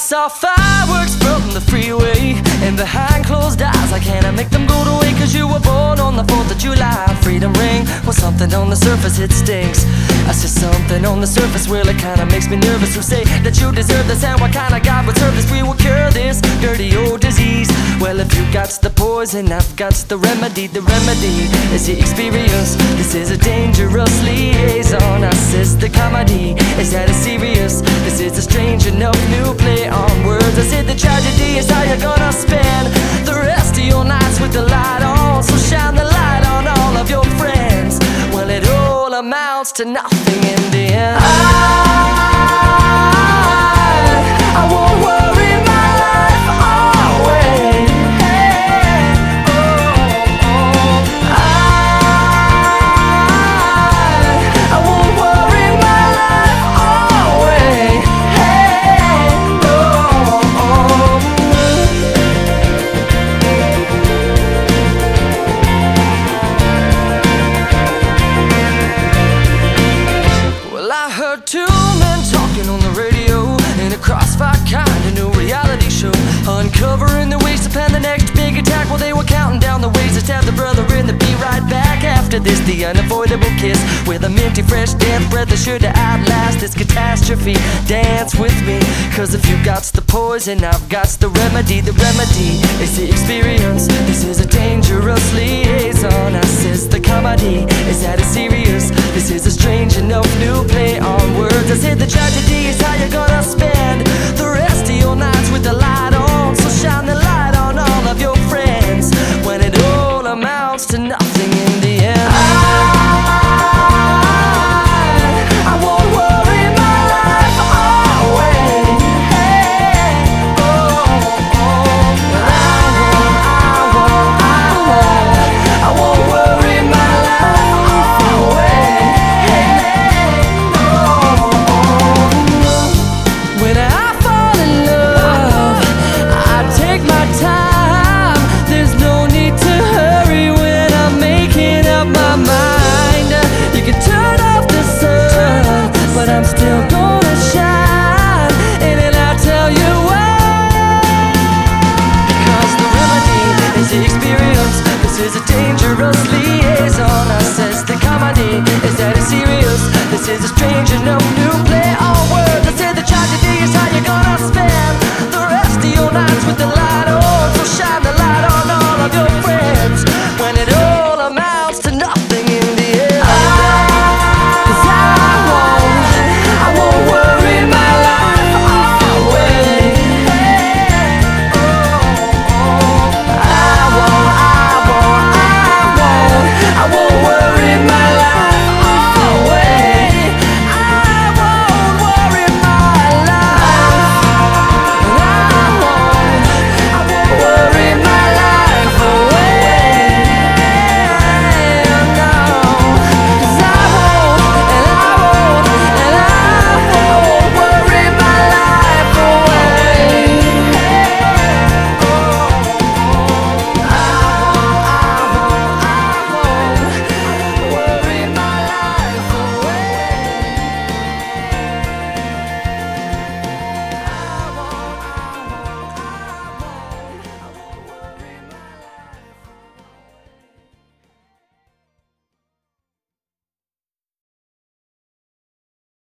saw fireworks from the freeway. And behind closed eyes I can't make them go away Cause you were born on the 4th of July. Freedom ring, well something on the surface it stinks. I see something on the surface, well it kinda makes me nervous Who say that you deserve this. And what kind of God would serve this? We will cure this dirty old disease. Well if you got the poison, I've got the remedy The remedy is the experience. This is a dangerous liaison. I says the comedy, is that a serious? This is a strange enough tragedy is how you're gonna spend The rest of your nights with the light on. So shine the light on all of your friends. Well it all amounts to nothing after this. The unavoidable kiss with a minty fresh death breath that should outlast this catastrophe. Dance with me, cause if you got the poison, I've got the remedy. The remedy is the experience. This is a dangerous liaison. I says the comedy is that it's serious. This is a strange enough new play on words. I said the tragedy